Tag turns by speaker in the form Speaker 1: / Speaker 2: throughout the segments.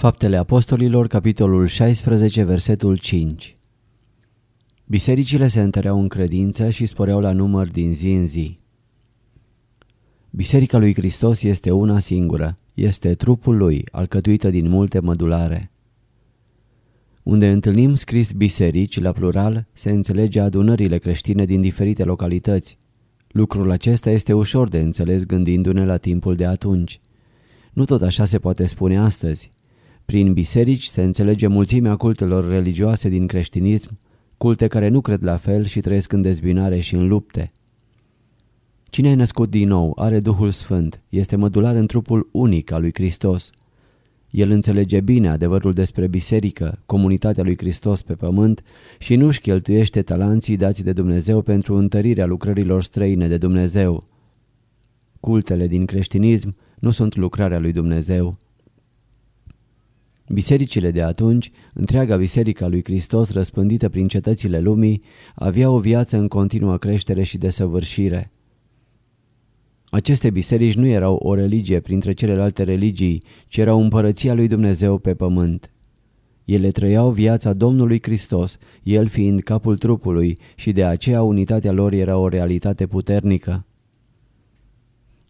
Speaker 1: Faptele Apostolilor, capitolul 16, versetul 5 Bisericile se întăreau în credință și sporeau la număr din zi în zi. Biserica lui Hristos este una singură, este trupul lui, alcătuită din multe mădulare. Unde întâlnim scris biserici, la plural, se înțelege adunările creștine din diferite localități. Lucrul acesta este ușor de înțeles gândindu-ne la timpul de atunci. Nu tot așa se poate spune astăzi. Prin biserici se înțelege mulțimea cultelor religioase din creștinism, culte care nu cred la fel și trăiesc în dezbinare și în lupte. Cine ai născut din nou are Duhul Sfânt, este mădular în trupul unic al lui Hristos. El înțelege bine adevărul despre biserică, comunitatea lui Hristos pe pământ și nu-și cheltuiește talanții dați de Dumnezeu pentru întărirea lucrărilor străine de Dumnezeu. Cultele din creștinism nu sunt lucrarea lui Dumnezeu. Bisericile de atunci, întreaga biserică a lui Hristos răspândită prin cetățile lumii, avea o viață în continuă creștere și desăvârșire. Aceste biserici nu erau o religie printre celelalte religii, ci erau împărăția lui Dumnezeu pe pământ. Ele trăiau viața Domnului Hristos, El fiind capul trupului și de aceea unitatea lor era o realitate puternică.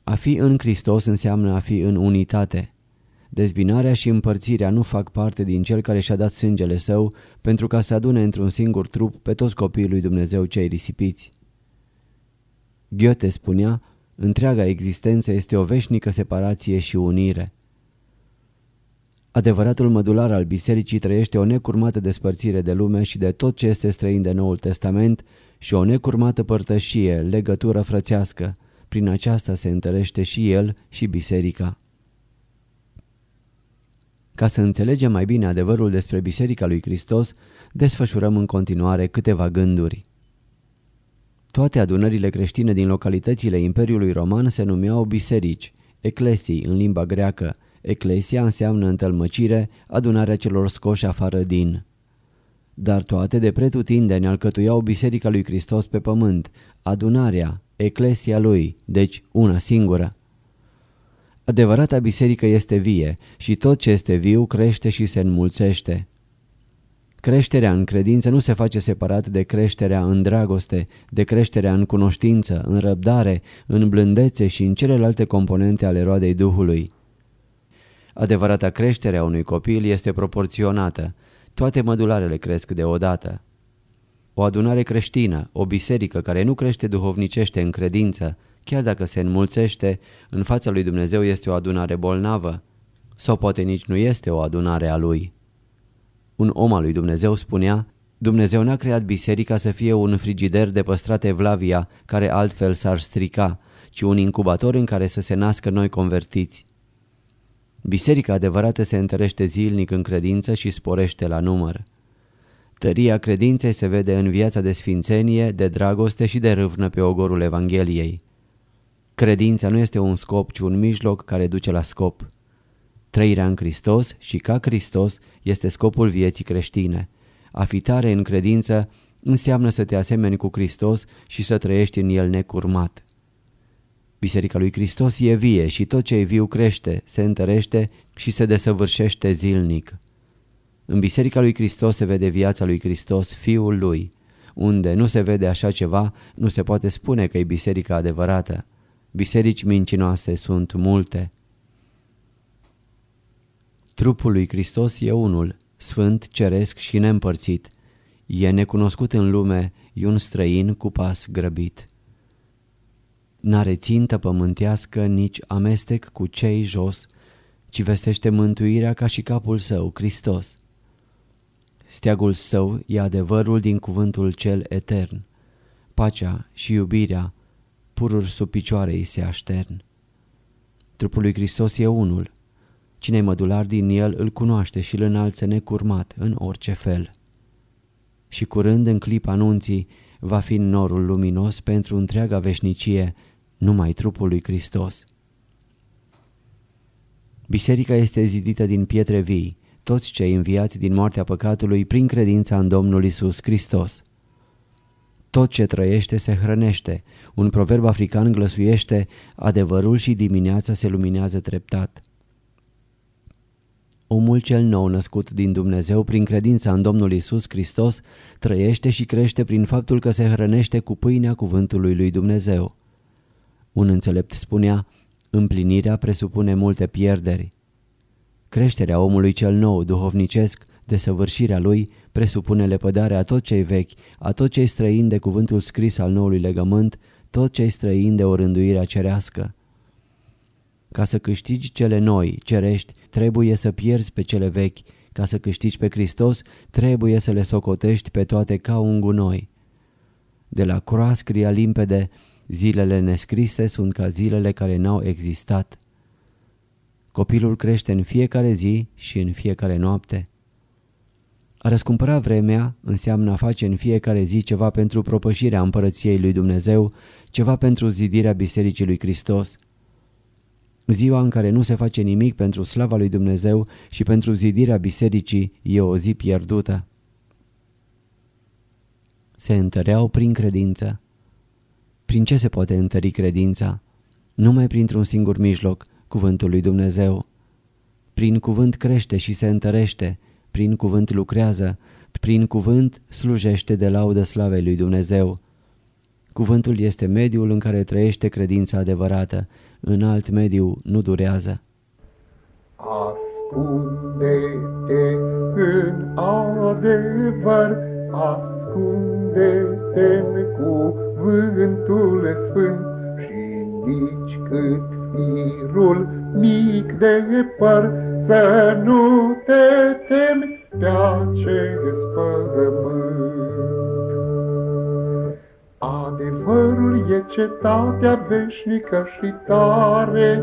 Speaker 1: A fi în Hristos înseamnă a fi în unitate. Dezbinarea și împărțirea nu fac parte din cel care și-a dat sângele său pentru ca să adune într-un singur trup pe toți copiii lui Dumnezeu cei risipiți. Goethe spunea, întreaga existență este o veșnică separație și unire. Adevăratul mădular al bisericii trăiește o necurmată despărțire de lume și de tot ce este străin de Noul Testament și o necurmată părtășie, legătură frățească. Prin aceasta se întărește și el și biserica. Ca să înțelegem mai bine adevărul despre Biserica lui Hristos, desfășurăm în continuare câteva gânduri. Toate adunările creștine din localitățile Imperiului Roman se numeau biserici, eclesii în limba greacă. Eclesia înseamnă întâlmăcire, adunarea celor scoși afară din. Dar toate de pretutindeni alcătuiau Biserica lui Hristos pe pământ, adunarea, eclesia lui, deci una singură. Adevărata biserică este vie și tot ce este viu crește și se înmulțește. Creșterea în credință nu se face separat de creșterea în dragoste, de creșterea în cunoștință, în răbdare, în blândețe și în celelalte componente ale roadei Duhului. Adevărata creștere a unui copil este proporționată. Toate mădularele cresc deodată. O adunare creștină, o biserică care nu crește duhovnicește în credință, chiar dacă se înmulțește, în fața lui Dumnezeu este o adunare bolnavă. Sau poate nici nu este o adunare a lui. Un om al lui Dumnezeu spunea, Dumnezeu n-a creat biserica să fie un frigider de păstrat evlavia care altfel s-ar strica, ci un incubator în care să se nască noi convertiți. Biserica adevărată se întărește zilnic în credință și sporește la număr. Tăria credinței se vede în viața de sfințenie, de dragoste și de râvnă pe ogorul Evangheliei. Credința nu este un scop, ci un mijloc care duce la scop. Trăirea în Hristos și ca Hristos este scopul vieții creștine. A fi tare în credință înseamnă să te asemeni cu Hristos și să trăiești în El necurmat. Biserica lui Hristos e vie și tot ce e viu crește, se întărește și se desăvârșește zilnic. În Biserica lui Hristos se vede viața lui Hristos, Fiul lui. Unde nu se vede așa ceva, nu se poate spune că e biserica adevărată. Biserici mincinoase sunt multe. Trupul lui Hristos e unul, sfânt, ceresc și neîmpărțit. E necunoscut în lume, e un străin cu pas grăbit. N-are țintă pământească, nici amestec cu cei jos, ci vestește mântuirea ca și capul său, Hristos. Steagul său e adevărul din cuvântul cel etern. Pacea și iubirea, pururi sub picioare îi se aștern. Trupul lui Hristos e unul. Cine mădular din el îl cunoaște și îl înalță necurmat în orice fel. Și curând în clip anunții va fi norul luminos pentru întreaga veșnicie, numai trupul lui Hristos. Biserica este zidită din pietre vii, toți cei înviați din moartea păcatului prin credința în Domnul Isus Hristos. Tot ce trăiește se hrănește. Un proverb african glăsuiește, adevărul și dimineața se luminează treptat. Omul cel nou născut din Dumnezeu prin credința în Domnul Isus Hristos trăiește și crește prin faptul că se hrănește cu pâinea cuvântului lui Dumnezeu. Un înțelept spunea, împlinirea presupune multe pierderi. Creșterea omului cel nou, duhovnicesc, desăvârșirea lui, presupune lepădarea a tot cei vechi, a tot cei străini de cuvântul scris al noului legământ, tot cei străini de o rânduire cerească. Ca să câștigi cele noi, cerești, trebuie să pierzi pe cele vechi, ca să câștigi pe Hristos, trebuie să le socotești pe toate ca un gunoi. De la croa scria limpede, zilele nescrise sunt ca zilele care n-au existat. Copilul crește în fiecare zi și în fiecare noapte. A răscumpăra vremea înseamnă a face în fiecare zi ceva pentru propășirea împărăției lui Dumnezeu, ceva pentru zidirea Bisericii lui Hristos. Ziua în care nu se face nimic pentru slava lui Dumnezeu și pentru zidirea bisericii e o zi pierdută. Se întăreau prin credință. Prin ce se poate întări credința? Numai printr-un singur mijloc, cuvântul lui Dumnezeu. Prin cuvânt crește și se întărește, prin cuvânt lucrează, prin cuvânt slujește de laudă slavei lui Dumnezeu. Cuvântul este mediul în care trăiește credința adevărată, în alt mediu nu durează.
Speaker 2: Ascunde-te în adevăr, ascunde-te în cuvântul sfânt și nici cât firul mic de păr să nu te temi pe acest pământ. Adevărul e cetatea veșnică și tare,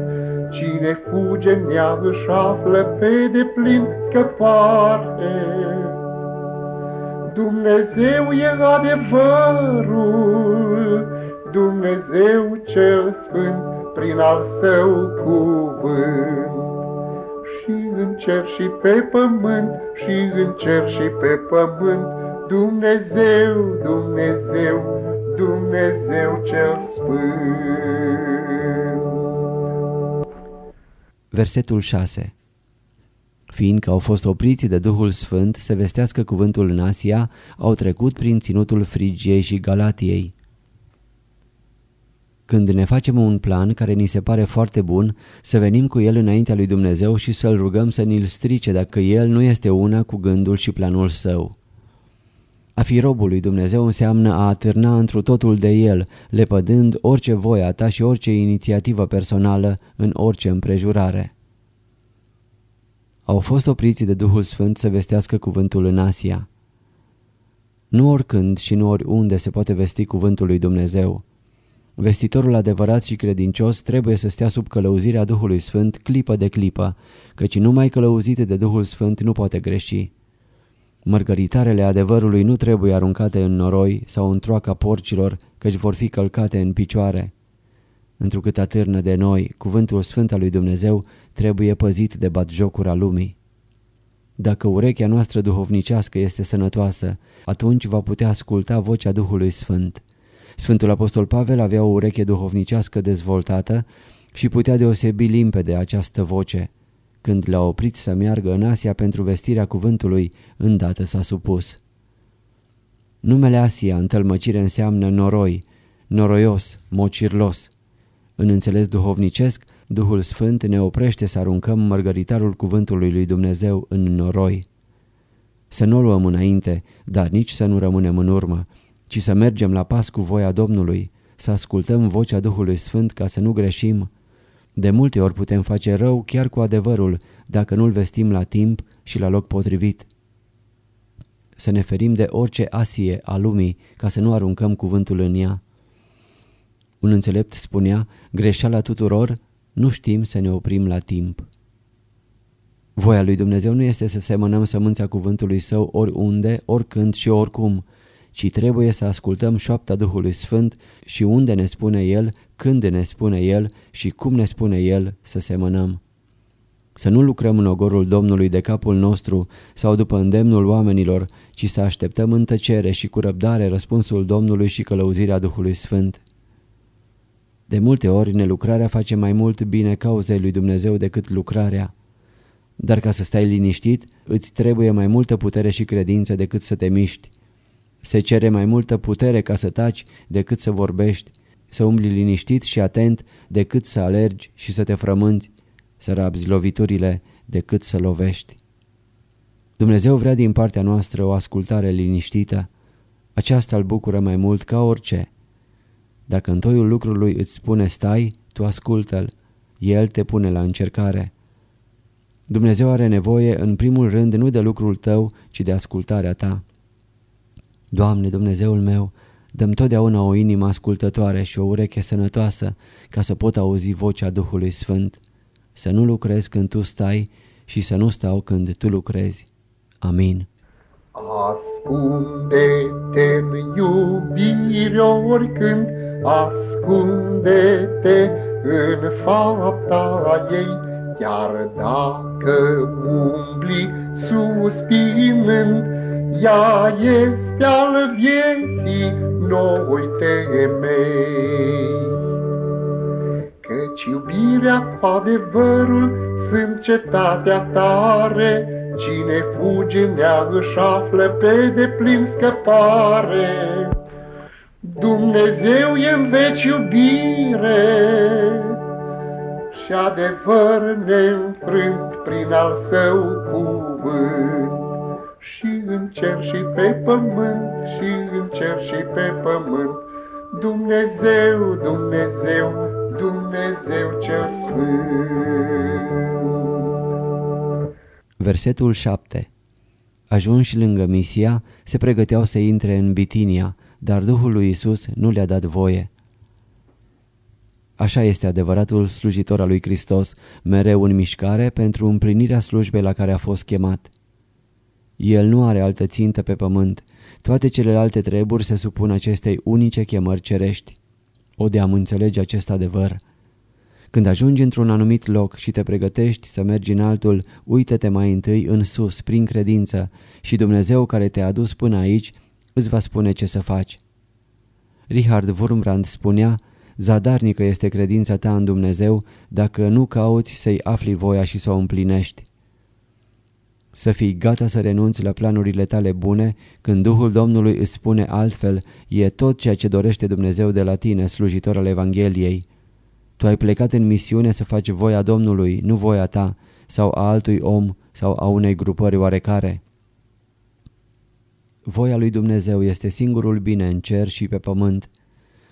Speaker 2: Cine fuge în ea își află pe deplin scăpare. Dumnezeu e adevărul, Dumnezeu cel sfânt, prin al său cuvânt. Și în cer și pe pământ, și în cer și pe pământ, Dumnezeu, Dumnezeu, Dumnezeu cel sfânt.
Speaker 1: Versetul 6 Fiindcă au fost opriți de Duhul Sfânt să vestească cuvântul în Asia, au trecut prin ținutul Frigiei și Galatiei. Când ne facem un plan care ni se pare foarte bun, să venim cu el înaintea lui Dumnezeu și să-L rugăm să ni-l strice dacă el nu este una cu gândul și planul său. A fi robul lui Dumnezeu înseamnă a atârna întru totul de El, lepădând orice voie a ta și orice inițiativă personală în orice împrejurare. Au fost opriți de Duhul Sfânt să vestească cuvântul în Asia. Nu oricând și nu oriunde se poate vesti cuvântul lui Dumnezeu. Vestitorul adevărat și credincios trebuie să stea sub călăuzirea Duhului Sfânt clipă de clipă, căci numai călăuzit de Duhul Sfânt nu poate greși. Mărgăritarele adevărului nu trebuie aruncate în noroi sau în troaca porcilor, căci vor fi călcate în picioare. Întrucât atârnă de noi, cuvântul sfânt al lui Dumnezeu trebuie păzit de batjocura lumii. Dacă urechea noastră duhovnicească este sănătoasă, atunci va putea asculta vocea Duhului Sfânt. Sfântul Apostol Pavel avea o ureche duhovnicească dezvoltată și putea deosebi limpede această voce. Când l-a oprit să meargă în Asia pentru vestirea cuvântului, îndată s-a supus. Numele Asia în tălmăcire înseamnă noroi, noroios, mocirlos. În înțeles duhovnicesc, Duhul Sfânt ne oprește să aruncăm mărgăritarul cuvântului lui Dumnezeu în noroi. Să nu o luăm înainte, dar nici să nu rămânem în urmă, ci să mergem la pas cu voia Domnului, să ascultăm vocea Duhului Sfânt ca să nu greșim. De multe ori putem face rău chiar cu adevărul dacă nu-l vestim la timp și la loc potrivit. Să ne ferim de orice asie a lumii ca să nu aruncăm cuvântul în ea. Un înțelept spunea, greșeala tuturor, nu știm să ne oprim la timp. Voia lui Dumnezeu nu este să semănăm sămânța cuvântului său oriunde, oricând și oricum, ci trebuie să ascultăm șoapta Duhului Sfânt și unde ne spune El, când ne spune El și cum ne spune El să semănăm. Să nu lucrăm în ogorul Domnului de capul nostru sau după îndemnul oamenilor, ci să așteptăm în tăcere și cu răbdare răspunsul Domnului și călăuzirea Duhului Sfânt. De multe ori nelucrarea face mai mult bine cauzei lui Dumnezeu decât lucrarea. Dar ca să stai liniștit, îți trebuie mai multă putere și credință decât să te miști. Se cere mai multă putere ca să taci decât să vorbești, să umbli liniștit și atent decât să alergi și să te frămânți, să rabzi loviturile decât să lovești. Dumnezeu vrea din partea noastră o ascultare liniștită. Aceasta îl bucură mai mult ca orice. Dacă în toiul lucrului îți spune stai, tu ascultă-l. El te pune la încercare. Dumnezeu are nevoie în primul rând nu de lucrul tău, ci de ascultarea ta. Doamne, Dumnezeul meu, dăm totdeauna o inimă ascultătoare și o ureche sănătoasă ca să pot auzi vocea Duhului Sfânt. Să nu lucrez când Tu stai și să nu stau când Tu lucrezi. Amin.
Speaker 2: Ascunde-te în iubire oricând, ascunde-te în fapta ei, chiar dacă umbli suspinând, ea este al vieții noi temei. Căci iubirea cu adevărul sunt cetatea tare, Cine fuge în ea își află pe deplin scăpare. Dumnezeu e în veci iubire și adevăr neînfrânt prin al său cuvânt. Și în cer și pe pământ, și în cer și pe pământ, Dumnezeu, Dumnezeu, Dumnezeu cel Sfânt.
Speaker 1: Versetul 7 Ajunși lângă Misia, se pregăteau să intre în Bitinia, dar Duhul lui Isus nu le-a dat voie. Așa este adevăratul slujitor al lui Hristos, mereu în mișcare pentru împlinirea slujbei la care a fost chemat. El nu are altă țintă pe pământ, toate celelalte treburi se supun acestei unice chemări cerești. O de am înțelege acest adevăr. Când ajungi într-un anumit loc și te pregătești să mergi în altul, uită-te mai întâi în sus, prin credință, și Dumnezeu care te-a adus până aici îți va spune ce să faci. Richard Wurmbrand spunea, zadarnică este credința ta în Dumnezeu dacă nu cauți să-i afli voia și să o împlinești. Să fii gata să renunți la planurile tale bune când Duhul Domnului îți spune altfel, e tot ceea ce dorește Dumnezeu de la tine, slujitor al Evangheliei. Tu ai plecat în misiune să faci voia Domnului, nu voia ta, sau a altui om, sau a unei grupări oarecare. Voia lui Dumnezeu este singurul bine în cer și pe pământ.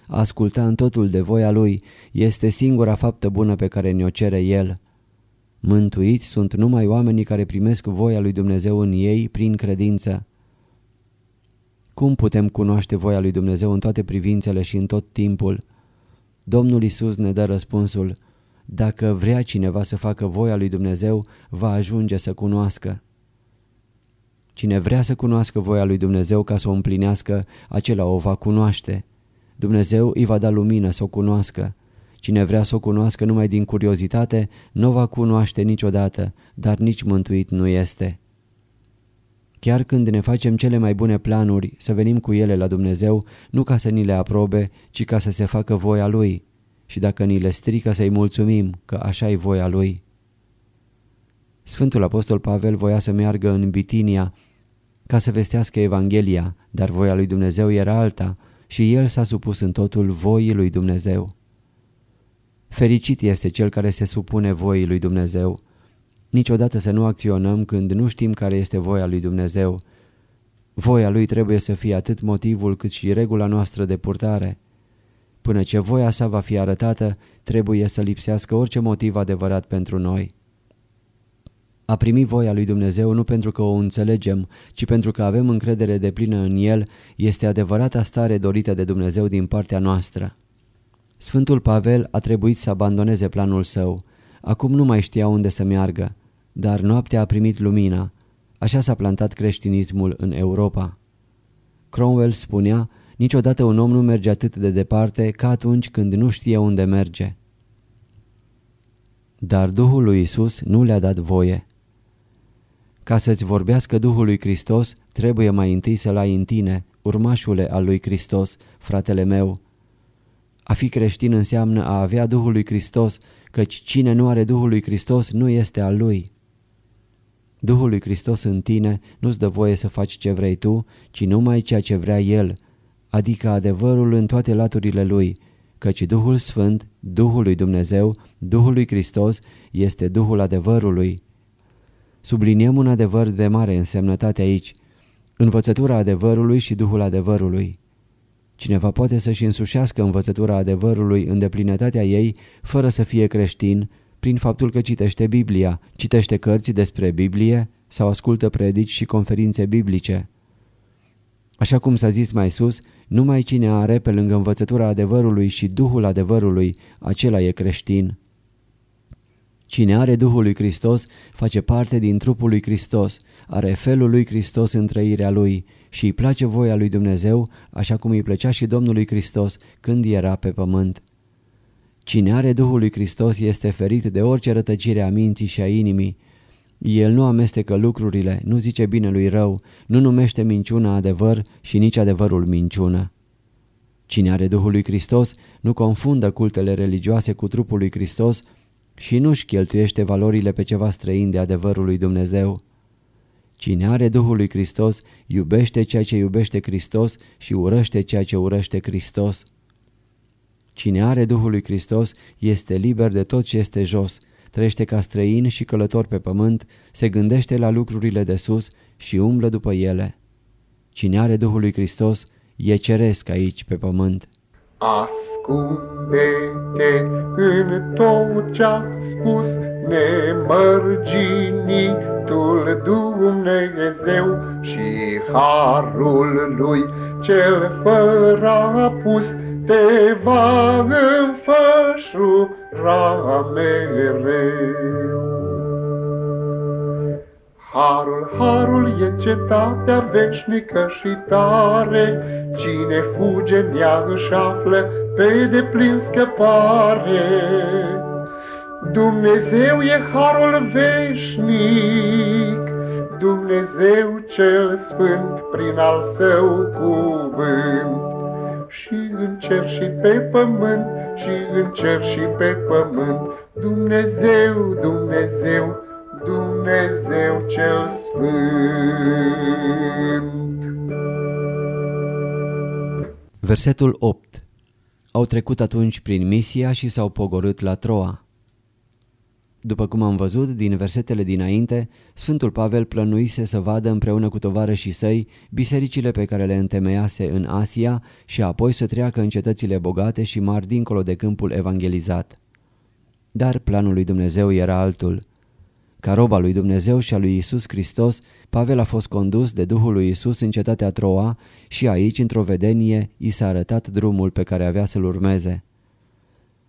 Speaker 1: A asculta în totul de voia Lui este singura faptă bună pe care ne-o cere El. Mântuiți sunt numai oamenii care primesc voia lui Dumnezeu în ei prin credință. Cum putem cunoaște voia lui Dumnezeu în toate privințele și în tot timpul? Domnul Isus ne dă răspunsul, dacă vrea cineva să facă voia lui Dumnezeu, va ajunge să cunoască. Cine vrea să cunoască voia lui Dumnezeu ca să o împlinească, acela o va cunoaște. Dumnezeu îi va da lumină să o cunoască. Cine vrea să o cunoască numai din curiozitate, nu va cunoaște niciodată, dar nici mântuit nu este. Chiar când ne facem cele mai bune planuri să venim cu ele la Dumnezeu, nu ca să ni le aprobe, ci ca să se facă voia Lui. Și dacă ni le strică să-i mulțumim că așa e voia Lui. Sfântul Apostol Pavel voia să meargă în Bitinia ca să vestească Evanghelia, dar voia lui Dumnezeu era alta și el s-a supus în totul voii lui Dumnezeu. Fericit este cel care se supune voii lui Dumnezeu. Niciodată să nu acționăm când nu știm care este voia lui Dumnezeu. Voia lui trebuie să fie atât motivul cât și regula noastră de purtare. Până ce voia sa va fi arătată, trebuie să lipsească orice motiv adevărat pentru noi. A primi voia lui Dumnezeu nu pentru că o înțelegem, ci pentru că avem încredere de plină în El, este adevărata stare dorită de Dumnezeu din partea noastră. Sfântul Pavel a trebuit să abandoneze planul său. Acum nu mai știa unde să meargă, dar noaptea a primit lumina. Așa s-a plantat creștinismul în Europa. Cromwell spunea, niciodată un om nu merge atât de departe ca atunci când nu știe unde merge. Dar Duhul lui Isus nu le-a dat voie. Ca să-ți vorbească Duhul lui Hristos, trebuie mai întâi să-L ai în tine, urmașule al lui Hristos, fratele meu. A fi creștin înseamnă a avea Duhul lui Hristos, căci cine nu are Duhul lui Hristos nu este al lui. Duhul lui Hristos în tine nu-ți dă voie să faci ce vrei tu, ci numai ceea ce vrea El, adică adevărul în toate laturile Lui, căci Duhul Sfânt, Duhul lui Dumnezeu, Duhul lui Hristos, este Duhul adevărului. Subliniem un adevăr de mare însemnătate aici, învățătura adevărului și Duhul adevărului. Cineva poate să-și însușească învățătura adevărului în deplinătatea ei fără să fie creștin, prin faptul că citește Biblia, citește cărți despre Biblie sau ascultă predici și conferințe biblice. Așa cum s-a zis mai sus, numai cine are pe lângă învățătura adevărului și Duhul adevărului, acela e creștin. Cine are Duhul lui Hristos face parte din trupul lui Hristos, are felul lui Hristos în trăirea lui și îi place voia lui Dumnezeu așa cum îi plăcea și Domnului Hristos când era pe pământ. Cine are Duhul lui Hristos este ferit de orice rătăcire a minții și a inimii. El nu amestecă lucrurile, nu zice bine lui rău, nu numește minciuna adevăr și nici adevărul minciună. Cine are Duhul lui Hristos nu confundă cultele religioase cu trupul lui Hristos și nu-și cheltuiește valorile pe ceva străin de adevărul lui Dumnezeu. Cine are Duhul lui Hristos iubește ceea ce iubește Hristos și urăște ceea ce urăște Hristos. Cine are Duhul lui Hristos este liber de tot ce este jos, trăiește ca străin și călător pe pământ, se gândește la lucrurile de sus și umblă după ele. Cine are Duhul lui Hristos e ceresc aici pe pământ.
Speaker 2: Ascunde-te în tot ce-a spus nemărginitul Dumnezeu și harul lui cel fără apus te va înfășura mereu. Harul, harul e cetatea veșnică și tare, Cine fuge în ea își află pe deplin scăpare. Dumnezeu e harul veșnic, Dumnezeu cel sfânt prin al său cuvânt. Și în cer și pe pământ, și în cer și pe pământ, Dumnezeu, Dumnezeu, Dumnezeu cel sfânt.
Speaker 1: Versetul 8 Au trecut atunci prin Misia și s-au pogorât la Troa. După cum am văzut din versetele dinainte, Sfântul Pavel plănuise să vadă împreună cu tovarășii săi bisericile pe care le întemeiase în Asia și apoi să treacă în cetățile bogate și mari dincolo de câmpul evangelizat. Dar planul lui Dumnezeu era altul – ca roba lui Dumnezeu și a lui Isus Hristos, Pavel a fost condus de Duhul lui Isus în cetatea Troa și aici, într-o vedenie, i s-a arătat drumul pe care avea să-l urmeze.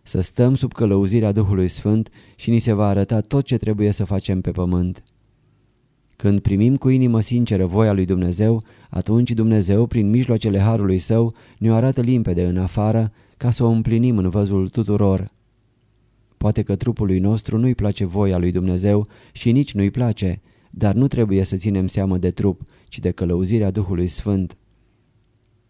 Speaker 1: Să stăm sub călăuzirea Duhului Sfânt și ni se va arăta tot ce trebuie să facem pe pământ. Când primim cu inimă sinceră voia lui Dumnezeu, atunci Dumnezeu, prin mijloacele Harului Său, ne-o arată limpede în afară ca să o împlinim în văzul tuturor. Poate că trupului nostru nu-i place voia lui Dumnezeu și nici nu-i place, dar nu trebuie să ținem seamă de trup, ci de călăuzirea Duhului Sfânt.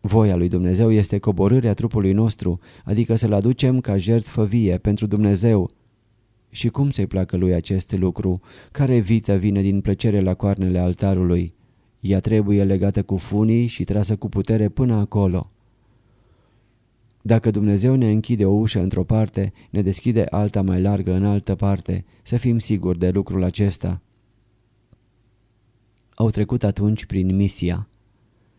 Speaker 1: Voia lui Dumnezeu este coborârea trupului nostru, adică să-l aducem ca jertfă vie pentru Dumnezeu. Și cum să-i placă lui acest lucru? Care vită vine din plăcere la coarnele altarului? Ea trebuie legată cu funii și trasă cu putere până acolo. Dacă Dumnezeu ne închide o ușă într-o parte, ne deschide alta mai largă în altă parte, să fim siguri de lucrul acesta. Au trecut atunci prin misia.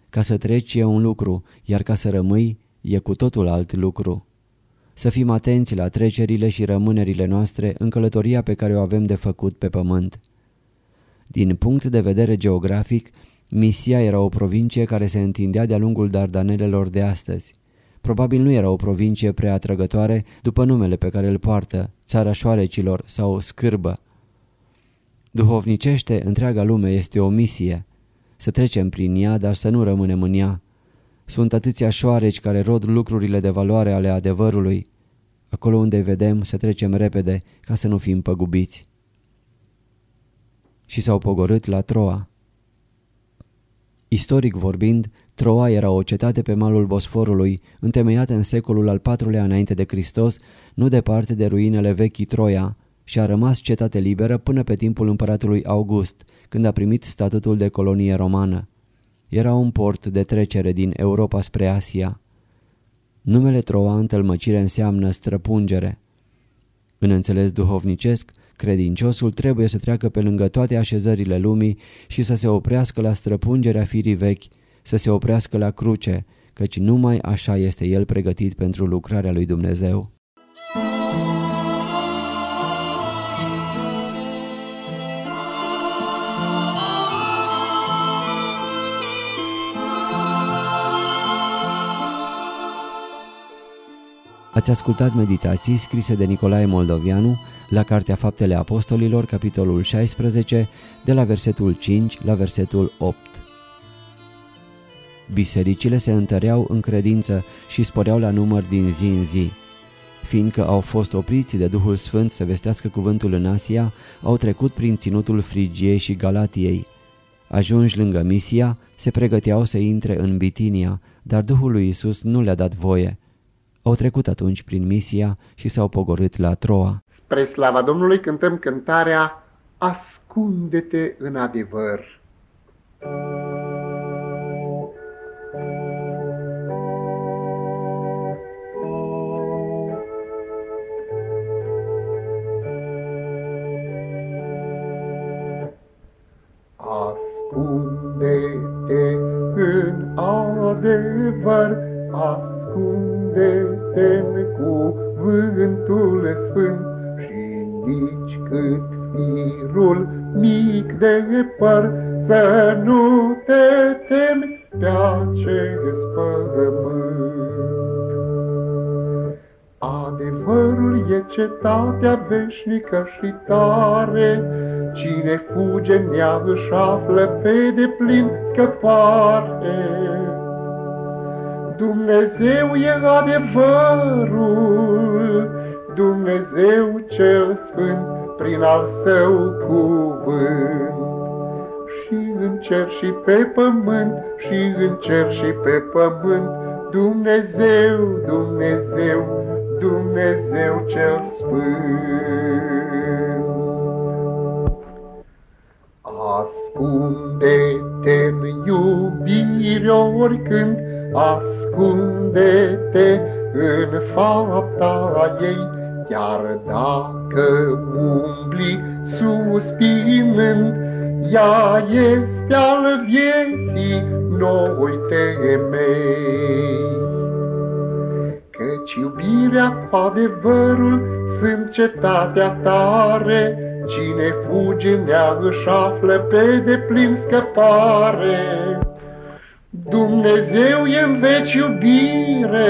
Speaker 1: Ca să treci e un lucru, iar ca să rămâi e cu totul alt lucru. Să fim atenți la trecerile și rămânerile noastre în călătoria pe care o avem de făcut pe pământ. Din punct de vedere geografic, Misia era o provincie care se întindea de-a lungul Dardanelelor de astăzi. Probabil nu era o provincie prea atrăgătoare după numele pe care îl poartă, țara șoarecilor sau scârbă. Duhovnicește, întreaga lume este o misie. Să trecem prin ea, dar să nu rămânem în ea. Sunt atâția șoareci care rod lucrurile de valoare ale adevărului. Acolo unde vedem să trecem repede ca să nu fim păgubiți. Și s-au pogorât la Troa. Istoric vorbind, Troa era o cetate pe malul Bosforului, întemeiată în secolul al IV-lea înainte de Hristos, nu departe de ruinele vechii Troia, și a rămas cetate liberă până pe timpul împăratului August, când a primit statutul de colonie romană. Era un port de trecere din Europa spre Asia. Numele Troa în tălmăcire înseamnă străpungere. În înțeles duhovnicesc, credinciosul trebuie să treacă pe lângă toate așezările lumii și să se oprească la străpungerea firii vechi, să se oprească la cruce, căci numai așa este el pregătit pentru lucrarea lui Dumnezeu. Ați ascultat meditații scrise de Nicolae Moldovianu la Cartea Faptele Apostolilor, capitolul 16, de la versetul 5 la versetul 8. Bisericile se întăreau în credință și sporeau la număr din zi în zi. Fiindcă au fost opriți de Duhul Sfânt să vestească cuvântul în Asia, au trecut prin ținutul Frigiei și Galatiei. Ajunși lângă Misia, se pregăteau să intre în Bitinia, dar Duhul lui Isus nu le-a dat voie. Au trecut atunci prin Misia și s-au pogorât la Troa.
Speaker 2: Spre slava Domnului cântăm cântarea Ascunde-te în adevăr. Ascunde-te în adevăr, ascunde-te în cuvântul sfânt și nici cât firul mic de păr să nu te temi pe acest pământ. Adevărul e cetatea veșnică și tare, Cine fuge în ea își află pe deplin scăpare. Dumnezeu e adevărul, Dumnezeu cel sfânt prin al său cuvânt. Și în cer și pe pământ, și în cer și pe pământ, Dumnezeu, Dumnezeu, Dumnezeu cel sfânt. Ascunde-te-n iubire oricând, Ascunde-te în fapta ei, Chiar dacă umbli suspinând, Ea este al vieții noi temei. Căci iubirea cu adevărul sunt cetatea tare, Cine fuge în ea își află pe deplin scăpare. Dumnezeu e în veci iubire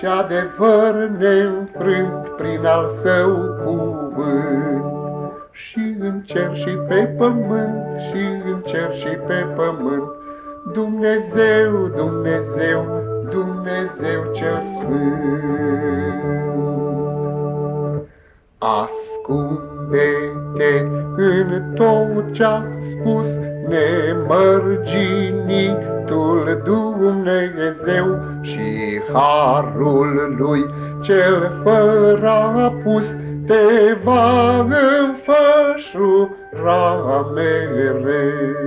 Speaker 2: și adevăr neînfrânt prin al său cuvânt. Și în cer și pe pământ, și în cer și pe pământ, Dumnezeu, Dumnezeu, Dumnezeu cel sfânt. Ascunde-te în tot ce-a spus nemărginitul Dumnezeu și harul lui cel fără apus te va înfășura mereu.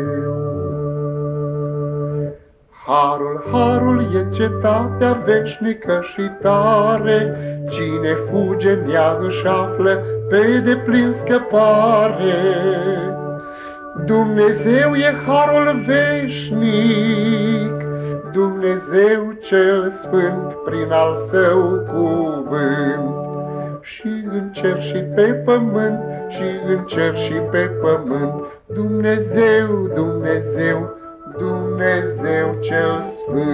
Speaker 2: Harul, harul e cetatea veșnică și tare, Cine fuge în ea își află pe deplin scăpare. Dumnezeu e harul veșnic, Dumnezeu cel sfânt prin al său cuvânt. Și în cer și pe pământ, și în cer și pe pământ, Dumnezeu, Dumnezeu, Dumnezeu cel Sfânt.